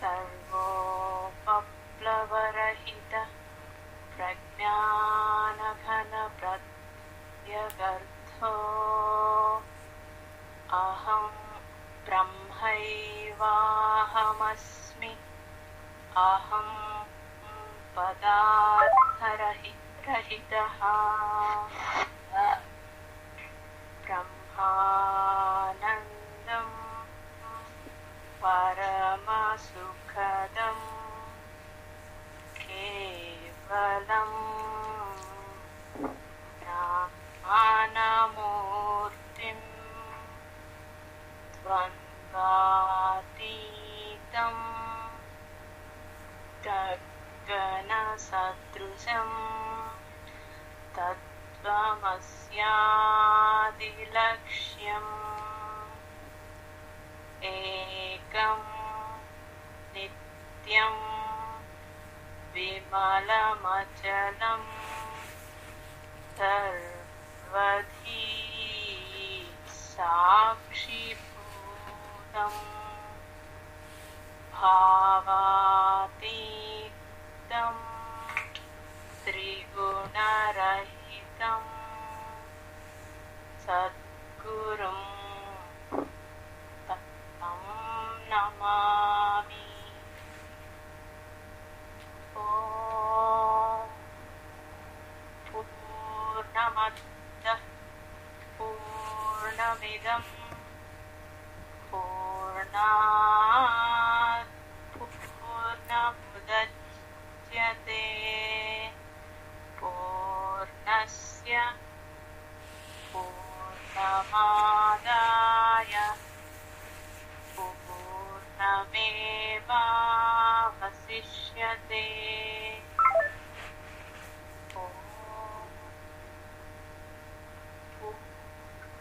सर्वोपप्लवरहित प्रज्ञानघनप्रत्यगर्थो अहं ब्रह्मैवाहमस्मि। अहं पदार्थरहितः ब्रह्मानन्दं परम सुखदम् केवलम् आत्मानमूर्तिं त्वन्वातीतं तनसदृशं तत्त्वमस्यादिलक्ष्यम् एकं नित्यं विमलमचलम् सर्वधी साक्षिभूतम् भावातीतं त्रिगुणरहितं सद्गुरुं नमामि ॐ पूर्णमद्दः पूर्णमिदं पूर्णात् पूर्णमुदच्यते पूर्णस्य पूर्णमादाय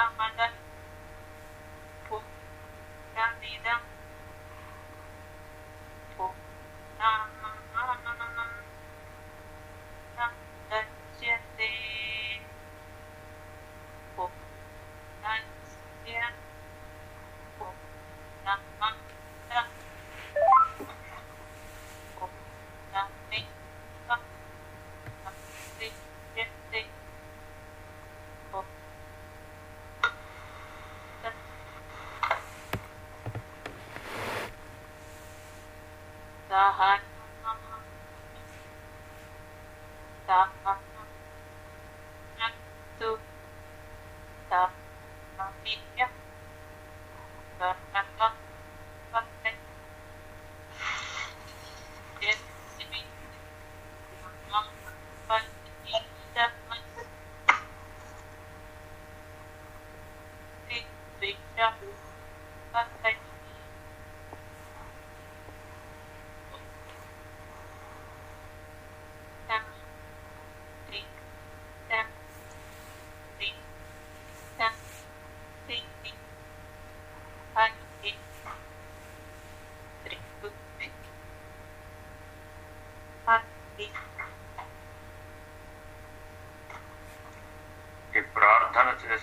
Ramada Đó.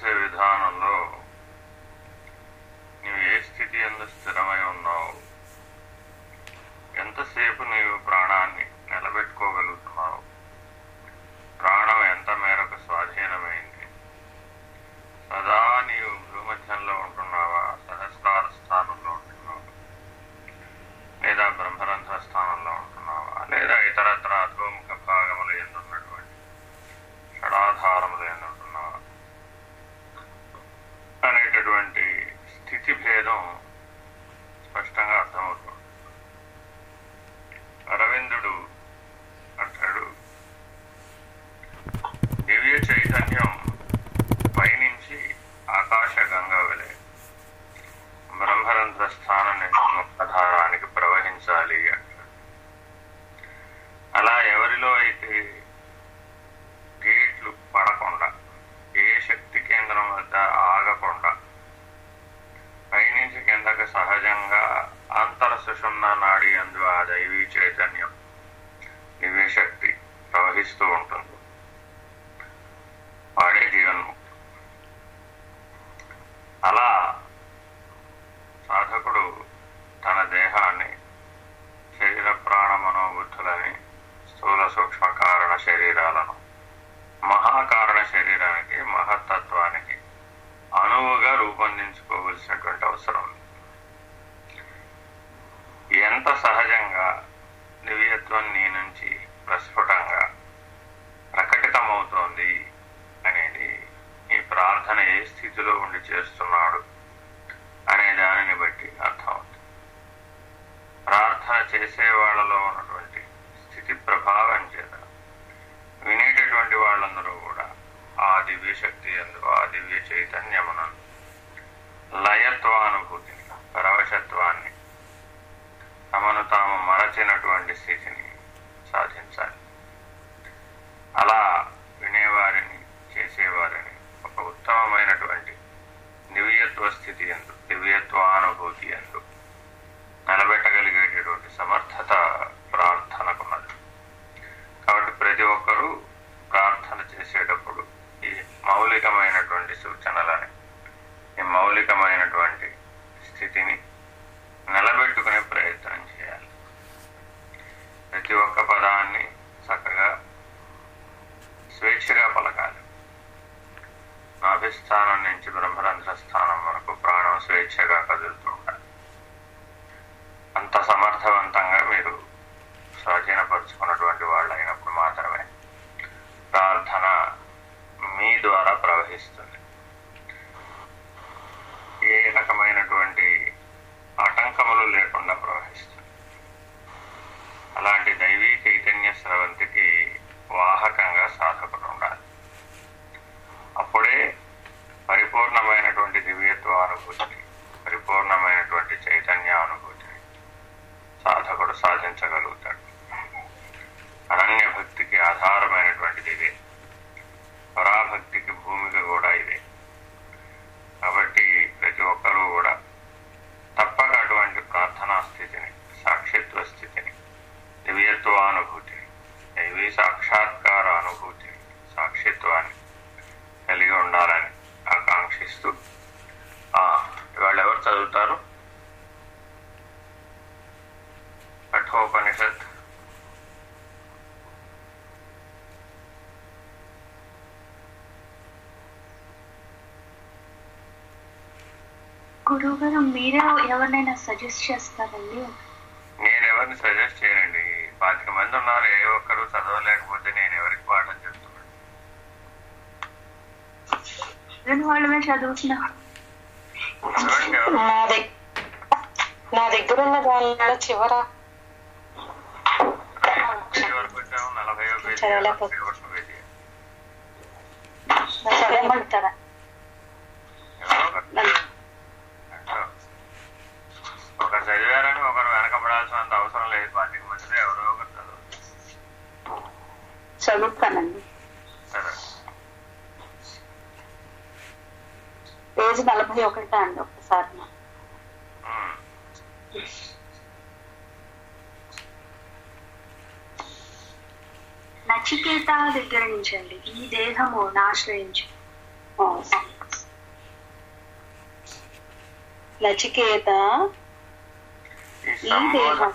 ప్రార్థన చేసే అంతఃస్థాన మూలాధారానికి ప్రవహించాలి అలా ఎవరిలో అయితే గేట్లు పడకుండా ఏ శక్తి కేంద్రం వద్ద ఆగకుండా పైనుంచి కిందకు సహజంగా అంతర సుషుమ్న నాడి అందు ఆ దైవీ చైతన్యం మీరే ఎవరినైనా సజెస్ట్ నేను ఎవరిని సజెస్ట్ చేయనండి. పాతిక మంది ఉన్నారు ఏ ఒక్కరు చదవలేకపోతే నేను ఎవరికి పాఠం చెప్తున్నాను వాళ్ళమే నా దగ్గర ఉన్న దానిలో చివర చదవమంటారా అండి ఒకసారి నచికేత దగ్గర నుంచి అండి ఈ దేహము నాశ్రయించు. నచికేత ఈ దేహం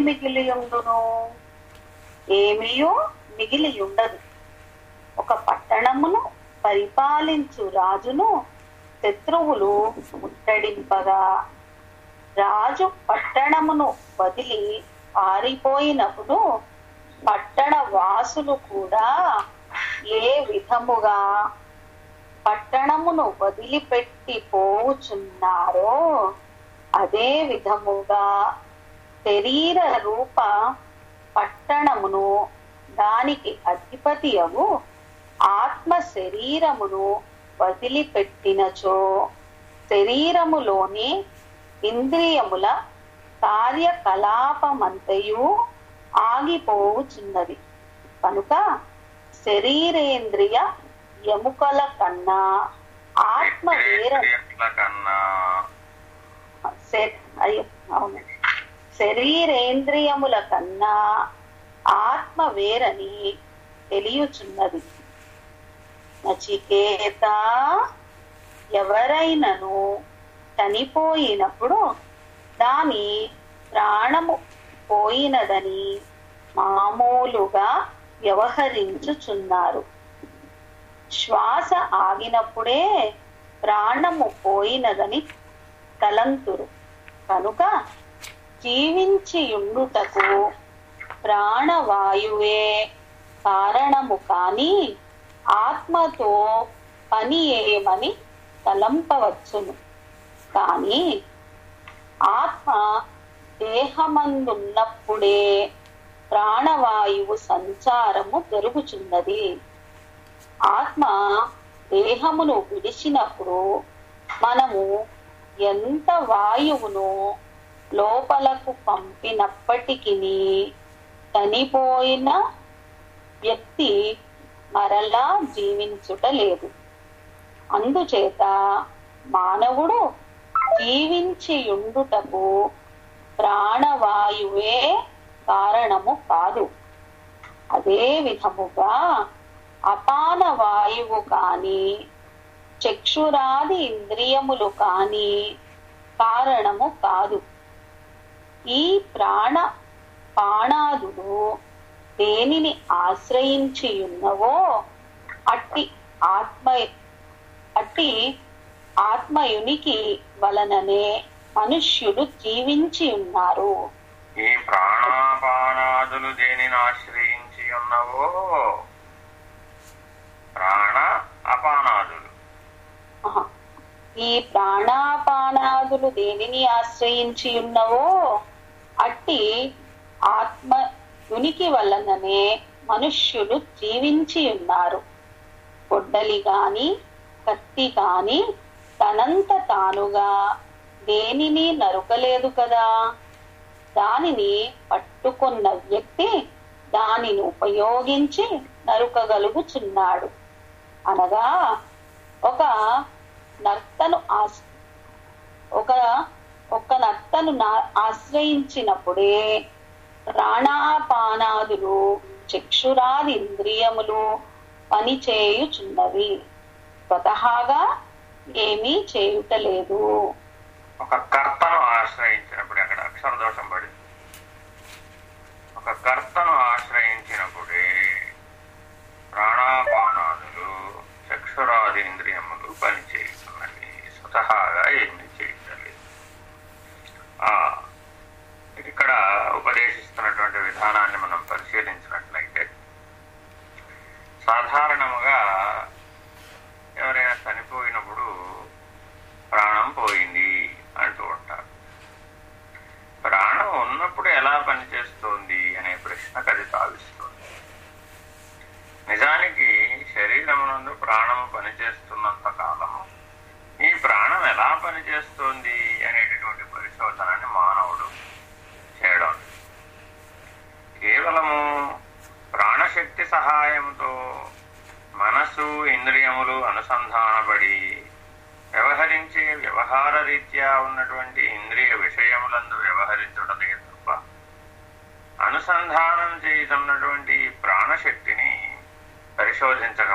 మిగిలియుండును? ఏమియో మిగిలియుండదు. ఒక పట్టణమును పరిపాలించు రాజును శత్రువులు ముట్టడింపగా రాజు పట్టణమును వదిలి పారిపోయినప్పుడు పట్టణ వాసులు కూడా ఏ విధముగా పట్టణమును వదిలిపెట్టి పోవుచున్నారో అదే విధముగా శరీర రూప పట్టణమును దానికి అధిపతి అగు ఆత్మ శరీరమును వదిలిపెట్టినచో. శరీరములోని ఇంద్రియముల కార్యకలాపమంతయు ఆగిపోవుచున్నది. కనుక శరీరేంద్రియ ఎముకల కన్నా ఆత్మ వేర కన్నా అయ్యో అవును. శరీరేంద్రియముల కన్నా ఆత్మ వేరని తెలియచున్నది. నచికేత ఎవరైనను చనిపోయినప్పుడు దాని ప్రాణము పోయినదని మామూలుగా వ్యవహరించుచున్నారు. శ్వాస ఆగినప్పుడే ప్రాణము పోయినదని తలంతురు కనుక జీవించియుండుటకు ప్రాణవాయువే కారణము కాని ఆత్మతో పని ఏమని తలంపవచ్చును. కానీ ఆత్మ దేహమందున్నప్పుడే ప్రాణవాయువు సంచారము జరుగుచున్నది. ఆత్మ దేహమును విడిచినప్పుడు మనము ఎంత వాయువును లోపలకు పంపినప్పటికీ చనిపోయిన వ్యక్తి మరలా జీవించుట లేదు. అందుచేత మానవుడు జీవించియుండుటకు ప్రాణవాయువే కారణము కాదు. అదే విధముగా అపాన వాయువు కాని చక్షురాది ఇంద్రియములు కాని కారణము కాదు. ఈ ప్రాణ పాణాదులు దేనిని ఆశ్రయించి ఉన్నవో అట్టి ఆత్మ అట్టి ఆత్మయునికి వలననే మనుష్యుడు జీవించి ఉన్నారు ఈ ప్రాణాపానాదులు దేనిని ఆశ్రయించి ఉన్నవో ప్రాణ ఈ ప్రాణాపానాదులు దేనిని ఆశ్రయించి ఉన్నవో అట్టి ఆత్మ ఉనికి వలననే మనుష్యులు జీవించి ఉన్నారు గొడ్డలి గాని కత్తి గాని తనంత తానుగా దేనిని నరుకలేదు కదా? దానిని పట్టుకున్న వ్యక్తి దానిని ఉపయోగించి నరుకగలుగుచున్నాడు. అనగా ఒక నర్తను ఆస్ ఒక ఒక నర్తను నా- ఆశ్రయించినప్పుడే ప్రాణాపానాదులు చక్షురాది ఇంద్రియములు పనిచేయుచున్నవి. స్వతహాగా ఏమీ చేయుటలేదు. ఒక కర్తను ఆశ్రయించినప్పుడు అక్కడ అక్షర దోషం పడింది ఒక కర్తను ఆశ్రయించినప్పుడే ప్రాణాపానాదులు చక్షురాది ఇంద్రియములు పనిచేయు సహాగా ఏమీ చేయటలేదు ఆ, ఇక్కడ ఉపదేశిస్తున్నటువంటి విధానాన్ని మనం పరిశీలించినట్లయితే సాధారణముగా ఎవరైనా చనిపోయినప్పుడు ప్రాణం పోయింది అంటూ ఉంటారు. ప్రాణం ఉన్నప్పుడు ఎలా పనిచేస్తోంది అనే ప్రశ్నకు అది తావిస్తుంది నిజానికి శరీరమునందు ప్రాణము పనిచేస్తుంది సహాయంతో మనసు ఇంద్రియములు అనుసంధానపడి వ్యవహరించే వ్యవహార రీత్యా ఉన్నటువంటి ఇంద్రియ విషయములందు వ్యవహరించడమే తప్ప అనుసంధానం చేయటన్నటువంటి ప్రాణశక్తిని పరిశోధించక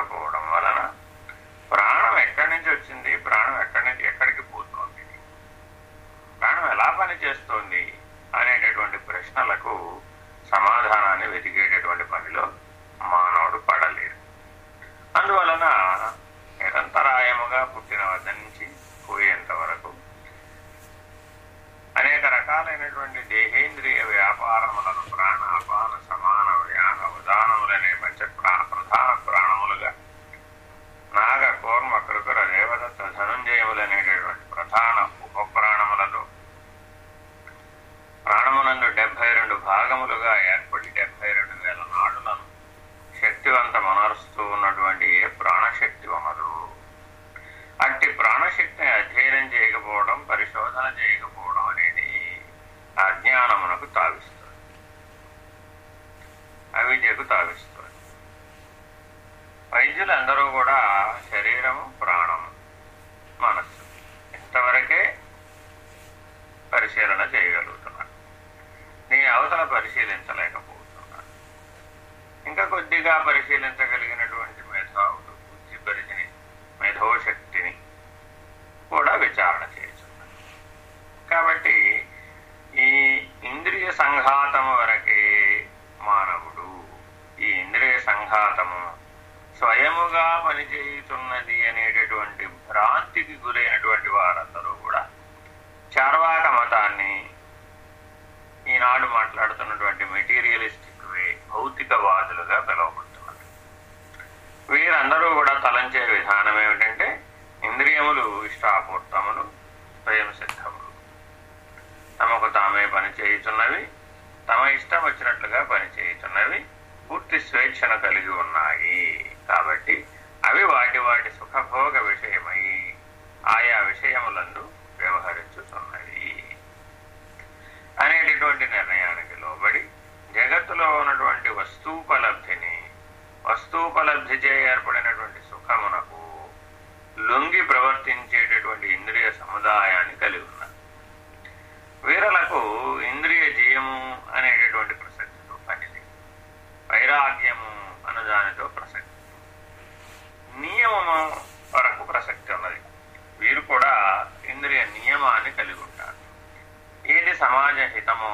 సమాజ హితము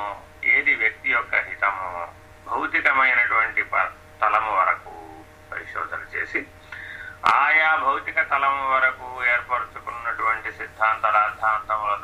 ఏది వ్యక్తి యొక్క హితము భౌతికమైనటువంటి తలము వరకు పరిశోధన చేసి ఆయా భౌతిక తలము వరకు ఏర్పరచుకున్నటువంటి సిద్ధాంతలార్థాంతముల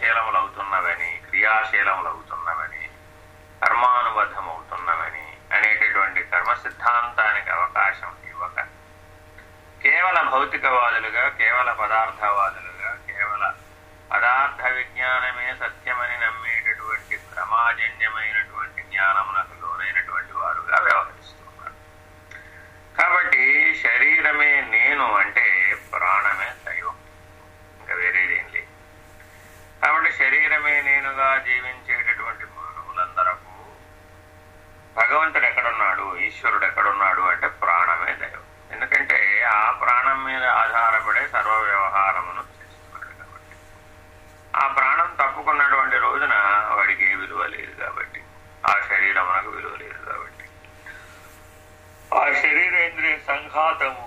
అవుతున్నవని క్రియాశీలములవుతున్నవని కర్మానుబద్ధమవుతున్నవని అనేటటువంటి కర్మ సిద్ధాంతానికి అవకాశం ఇవ్వక. కేవల భౌతికవాదులుగా కేవల పదార్థవాదులు ఈశ్వరుడు ఎక్కడున్నాడు అంటే ప్రాణమే దైవం. ఎందుకంటే ఆ ప్రాణం మీద ఆధారపడే సర్వ వ్యవహారమును చేస్తున్నాడు కాబట్టి. ఆ ప్రాణం తప్పుకున్నటువంటి రోజున వాడికి ఏ విలువ లేదు కాబట్టి. ఆ శరీరమునకు విలువ లేదు కాబట్టి. ఆ శరీరేంద్రియ సంఘాతము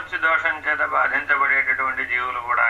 పునరుచ్చి దోషం చేత బాధించబడేటటువంటి జీవులు కూడా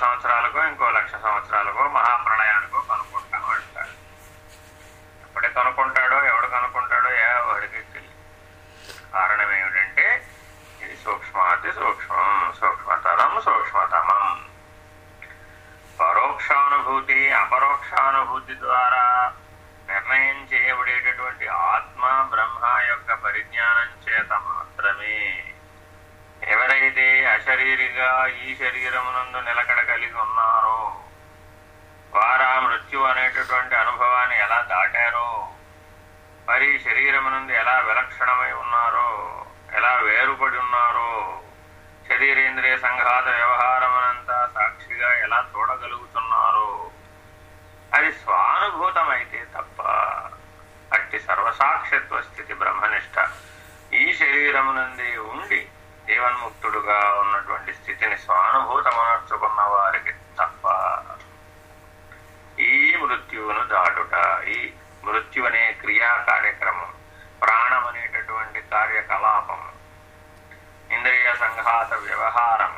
సంవత్సరాలకో ఇంకో లక్ష సంవత్సరాలకో మహాప్రళయానికో కనుక్కుంటాం అంటాడు. ఎప్పుడే కనుక్కుంటాడో ఎవడు కనుక్కుంటాడో ఎవరికి తెలియదు కారణం ఏమిటంటే ఇది సూక్ష్మాతి సూక్ష్మం సూక్ష్మతరం సూక్ష్మతమం. పరోక్షానుభూతి అపరోక్షానుభూతి ద్వారా నిర్ణయం చేయబడేటటువంటి ఆత్మ బ్రహ్మ యొక్క పరిజ్ఞానం చేత మాత్రమే ఎవరైతే అశరీరిగా ఈ శరీరమునందు నిలకడ మృత్యు అనేటటువంటి అనుభవాన్ని ఎలా దాటారో మరి శరీరం నుండి ఎలా విలక్షణమై ఉన్నారో ఎలా వేరుపడి ఉన్నారో శరీరేంద్రియ సంఘాత వ్యవహారమనంతా సాక్షిగా ఎలా చూడగలుగుతున్నారో అది స్వానుభూతమైతే తప్ప అట్టి సర్వసాక్షిత్వ స్థితి బ్రహ్మనిష్ట. ఈ శరీరం నుండి ఉండి జీవన్ముక్తుడుగా ఉన్నటువంటి స్థితిని స్వానుభూతమనర్చుకున్నవారు మృత్యువును దాటుట. ఈ మృత్యు అనే క్రియా కార్యక్రమం ప్రాణం అనేటటువంటి కార్యకలాపం. ఇంద్రియ సంఘాత వ్యవహారం.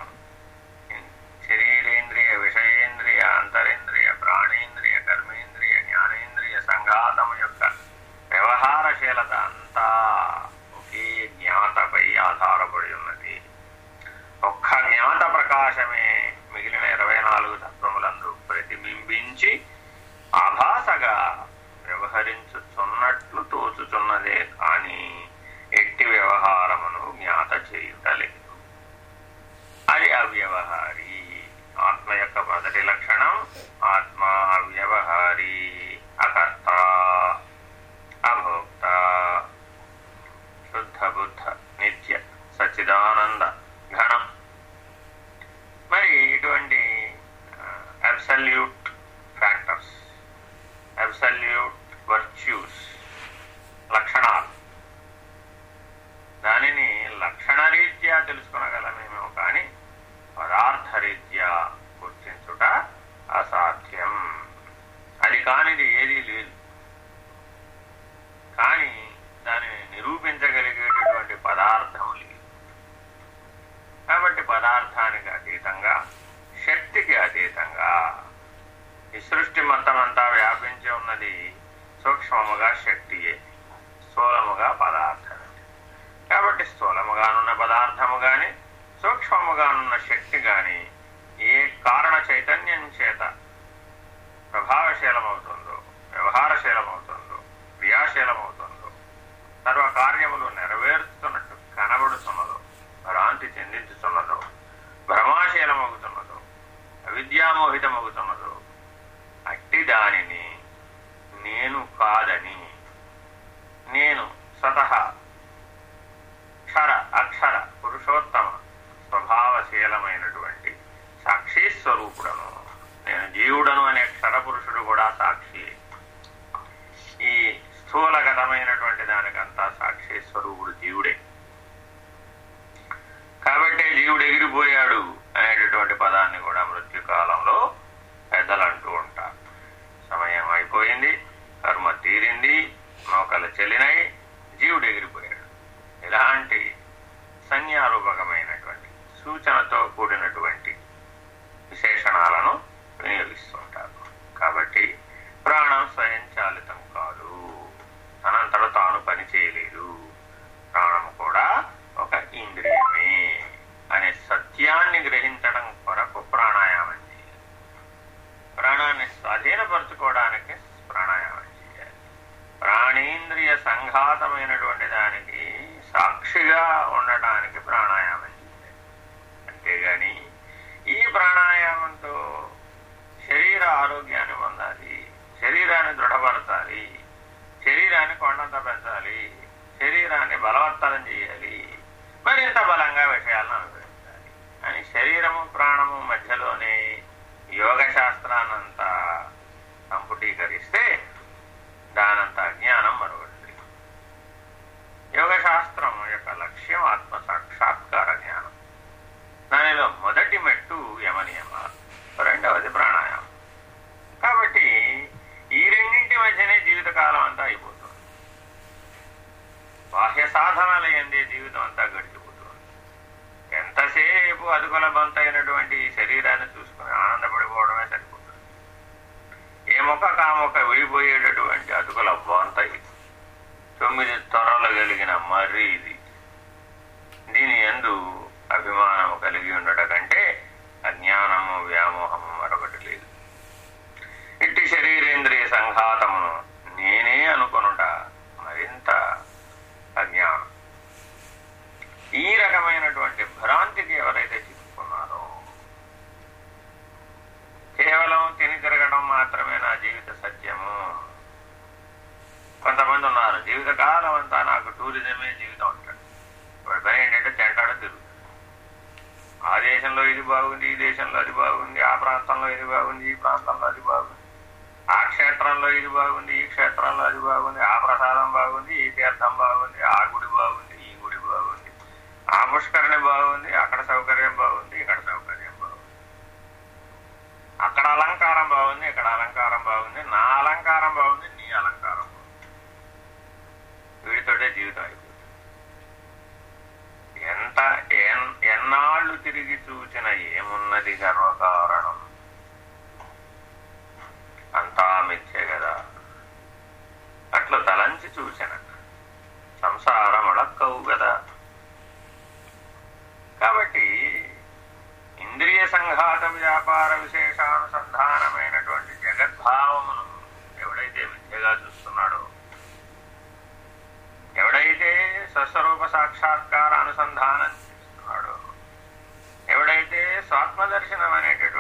తాముక విడిపోయేటటువంటి అటుకుల బొంత తొమ్మిది త్వరలు కలిగిన మర్రి ఇది. దీని ఎందు అభిమానం కలిగి ఉండటం ఇది బాగుంది ఈ దేశంలో అది బాగుంది ఆ ప్రాంతంలో ఇది బాగుంది ఈ ప్రాంతంలో అది బాగుంది. ఆ క్షేత్రంలో ఇది బాగుంది ఈ క్షేత్రంలో అది బాగుంది ఆ ప్రసాదం బాగుంది ఈ తీర్థం బాగుంది ఆ గుడి బాగుంది ఈ గుడి బాగుంది. ఆ పుష్కరణి బాగుంది చూచిన ఏమున్నది గర్వకారణం? అంతా మిథ్య కదా. అట్లు తలంచి చూచిన. సంసారం అడక్కవు కదా. కాబట్టి ఇంద్రియ సంఘాత వ్యాపార విశేషానుసంధానమైనటువంటి జగద్భావమును ఎవడైతే విద్యగా చూస్తున్నాడో ఎవడైతే స్వస్వరూప సాక్షాత్కార అనుసంధానం దర్శనం అనేటటువంటి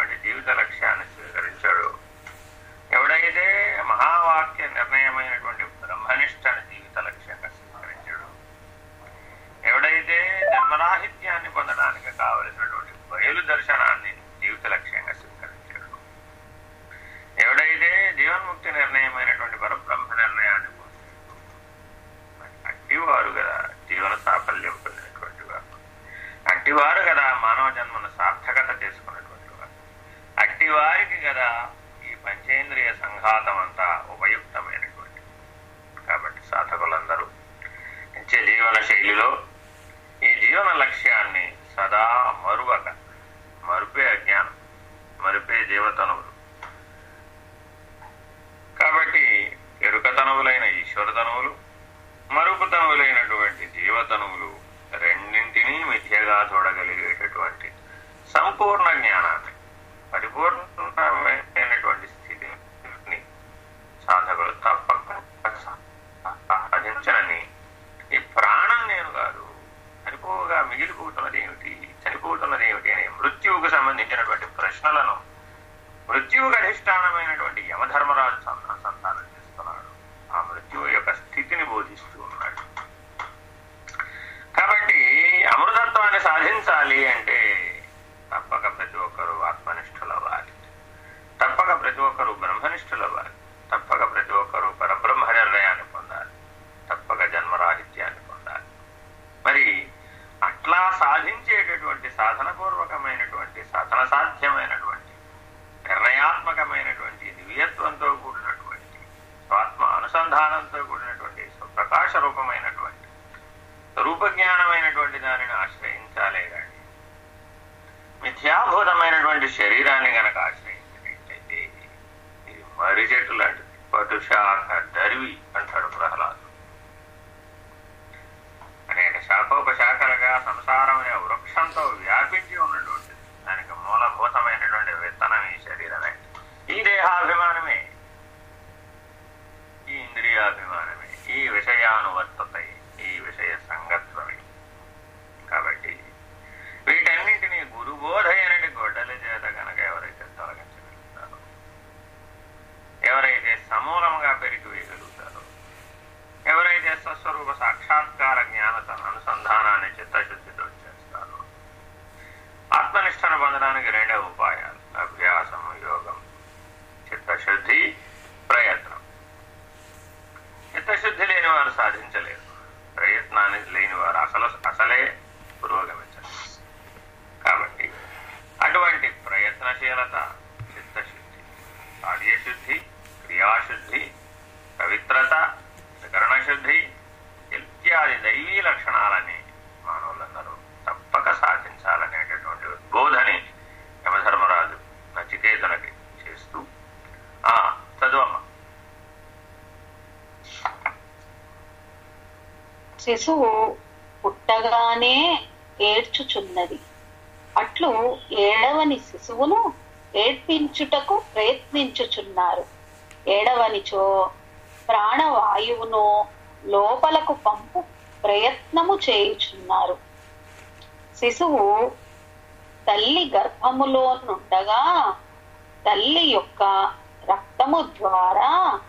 法庭。శిశువు పుట్టగానే ఏడ్చుచున్నది. అట్లు ఏడవని శిశువును ఏడ్పించుటకు ప్రయత్నించుచున్నారు. ఏడవనిచో ప్రాణవాయువును లోపలకు పంపు ప్రయత్నము చేయుచున్నారు. శిశువు తల్లి గర్భములో నుండగా తల్లి యొక్క రక్తము ద్వారా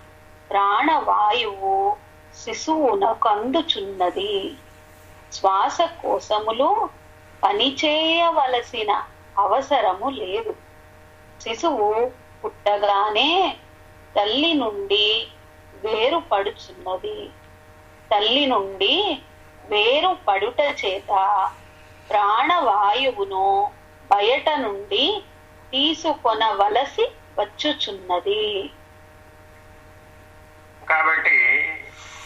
ప్రాణవాయువు శిశువునకు అందుచున్నది శ్వాసకోశములు పనిచేయవలసిన అవసరము లేదు. శిశువు పుట్టగానే తల్లి నుండి వేరుపడుచున్నది. తల్లి నుండి వేరుపడుట చేత ప్రాణవాయువును బయట నుండి తీసుకొనవలసి వచ్చుచున్నది. కాబట్టి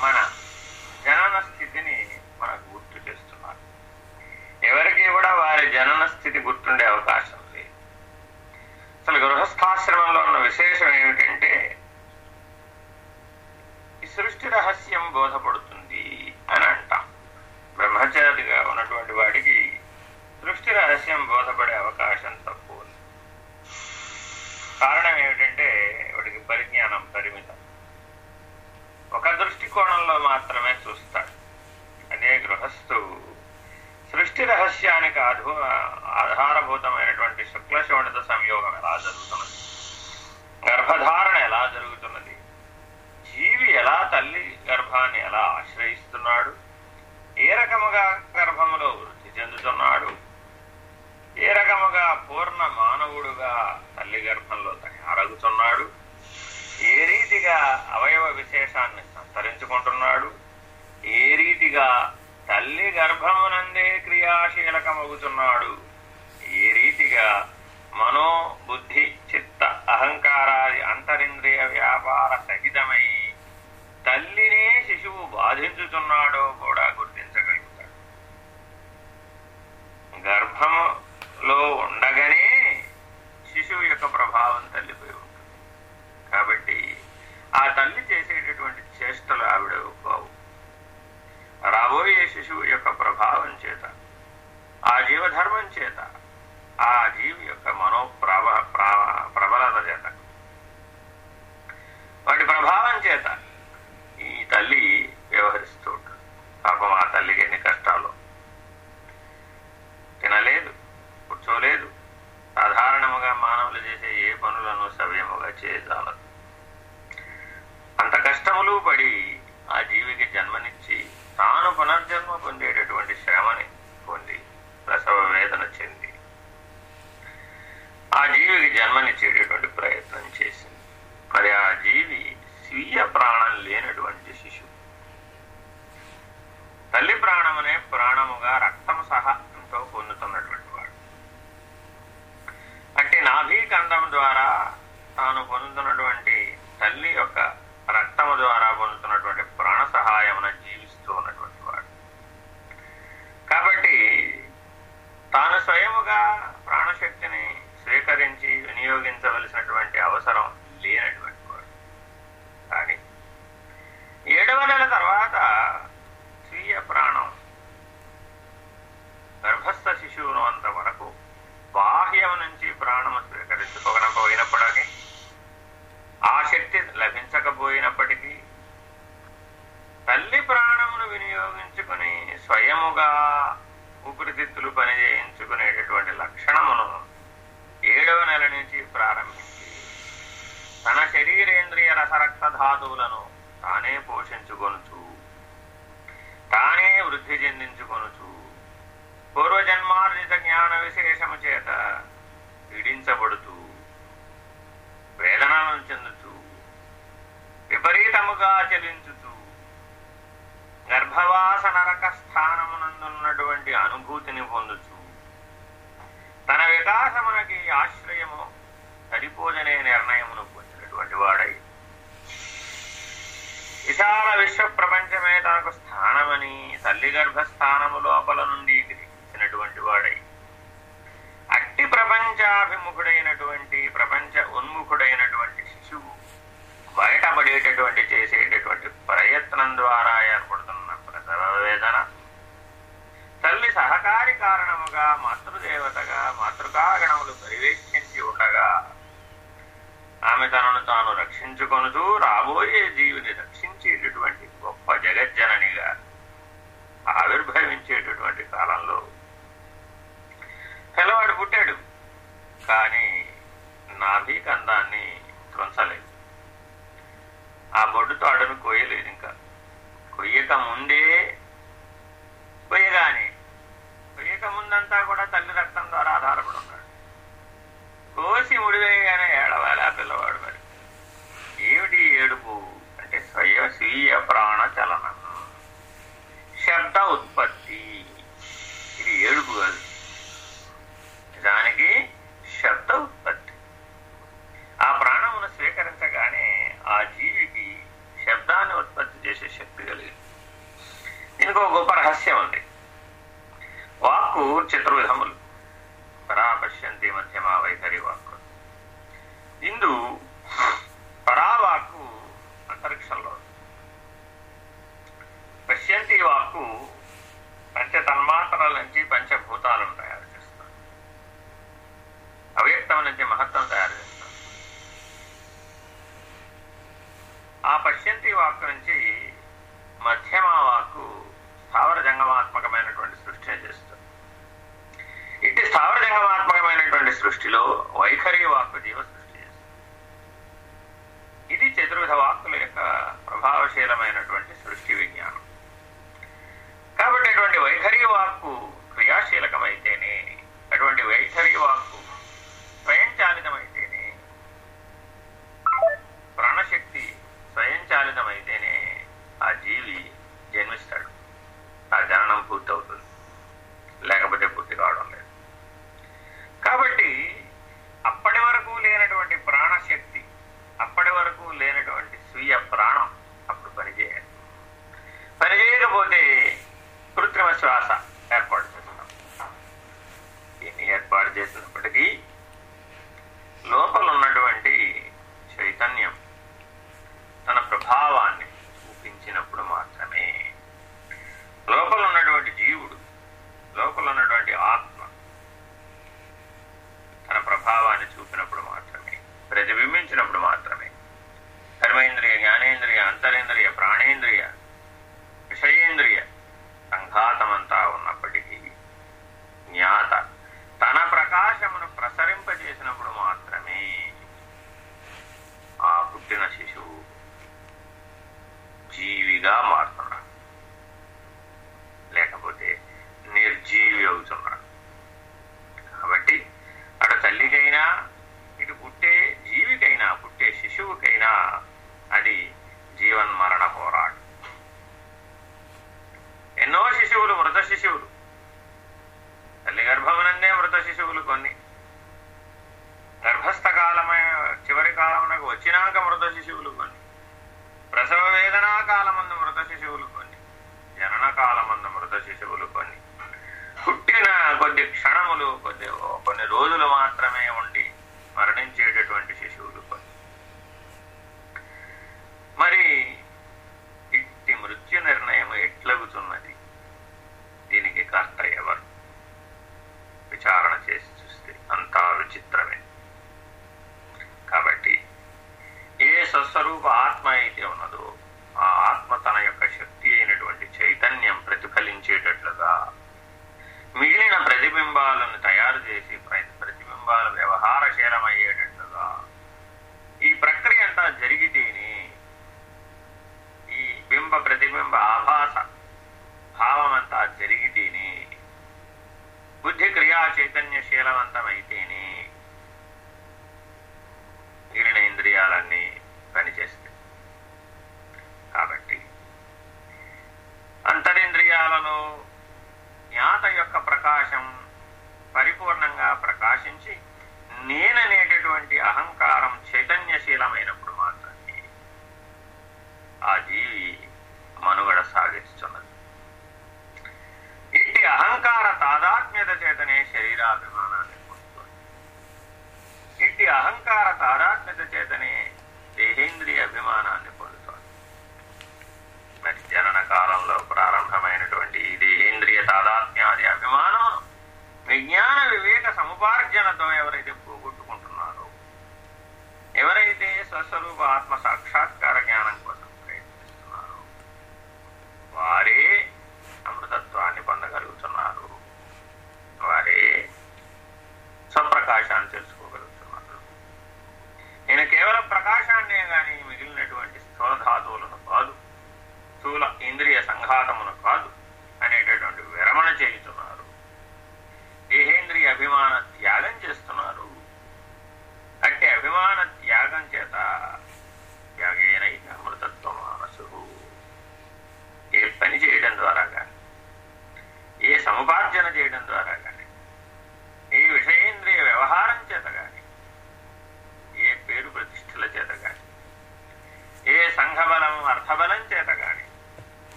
మన జనన స్థితిని మనకు గుర్తు చేస్తున్నారు. ఎవరికి కూడా వారి జనన స్థితి గుర్తుండే అవకాశం లేదు. అసలు గృహస్థాశ్రమంలో ఉన్న విశేషం ఏమిటంటే ఈ సృష్టి రహస్యం బోధపడుతుంది అని అంటాం. బ్రహ్మచారిగా ఉన్నటువంటి వాడికి సృష్టి రహస్యం బోధపడే అవకాశం తక్కువ కారణం ఏమిటంటే వాడికి పరిజ్ఞానం పరిమితం. ఒక దృష్టికోణంలో మాత్రమే చూస్తాడు. అదే గృహస్థు. సృష్టి రహస్యానికి ఆధు ఆధారభూతమైనటువంటి శుక్ల శోణిత సంయోగం ఎలా జరుగుతున్నది గర్భధారణ ఎలా జరుగుతుంది? స్కందం ద్వారా తాను పొందుతున్నటువంటి కారణముగా మాతృదేవతగా మాతృకాగణములు పరివేక్షించి ఉండగా ఆమె తనను తాను రక్షించుకొనుతూ రాబోయే జీవిని రక్షించేటటువంటి గొప్ప జగజ్జననిగా ఆవిర్భవించేటటువంటి కాలంలో పిల్లవాడు పుట్టాడు. కానీ నాభి కందాన్ని త్రుంచలేదు ఆ బొడ్డుతో అడను కొయ్యలేదు ఇంకా. కొయ్యక ముందే ఉన్నదంతా కూడా తల్లి రక్తం ద్వారా ఆధారపడి ఉన్నాడు కోసి ముడివేయగానే ఏడవాలి ఆ పిల్లవాడు మరి. ఏమిటి ఏడుపు? అంటే స్వయ స్వీయ ప్రాణ చలనం శబ్ద ఉత్పత్తి. दूर चित्र శిశువులు కొన్ని జనన కాలమందు మృత శిశువులు కొన్ని పుట్టిన కొద్ది క్షణములు కొద్ది కొన్ని రోజుల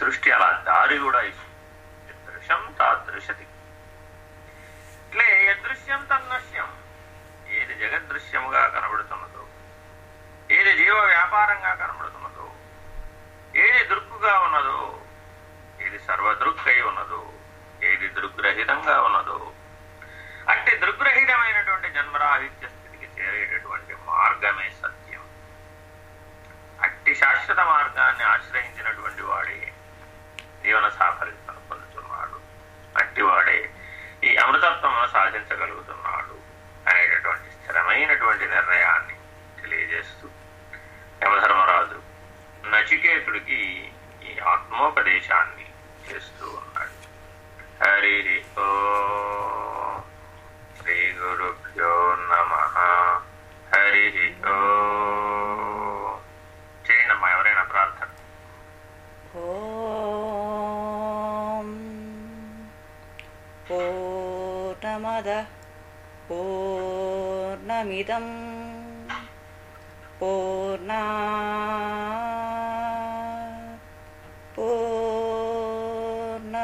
సృష్టి అలా దారి కూడా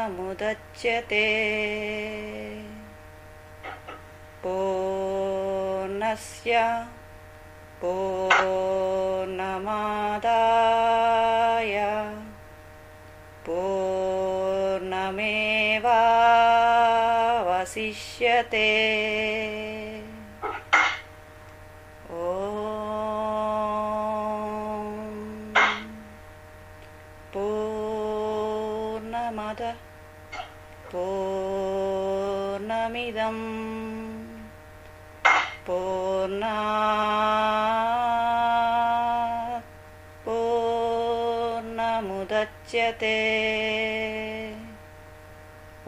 मुदच्यते। पूर्णस्य पूर्णमादाय। पूर्णमेवावशिष्यते। वसिष्यते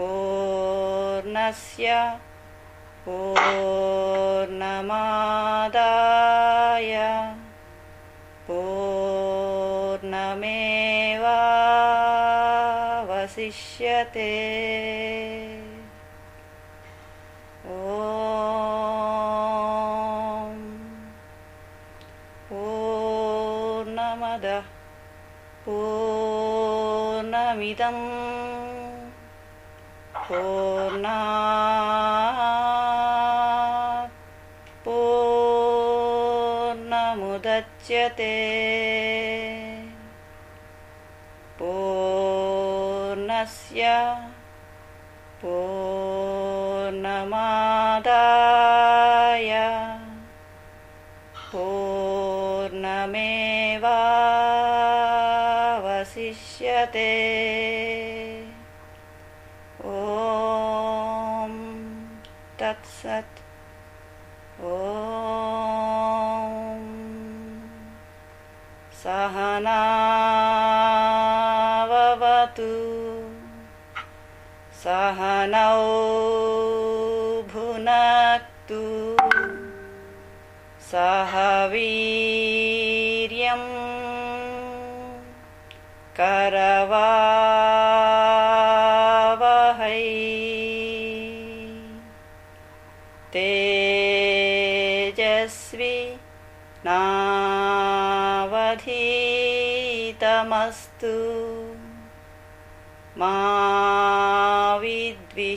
पर्णस्य पर्णमादाय। पर्णमेवा वसिष्यते पनस्य पूर्णस्य पूर्णमादाय पूर्णमेवावशिष्यते। सहनौ भुनक्तु। सह वीर्यं करवावहै। तेजस्वी नावधीतमस्तु। मा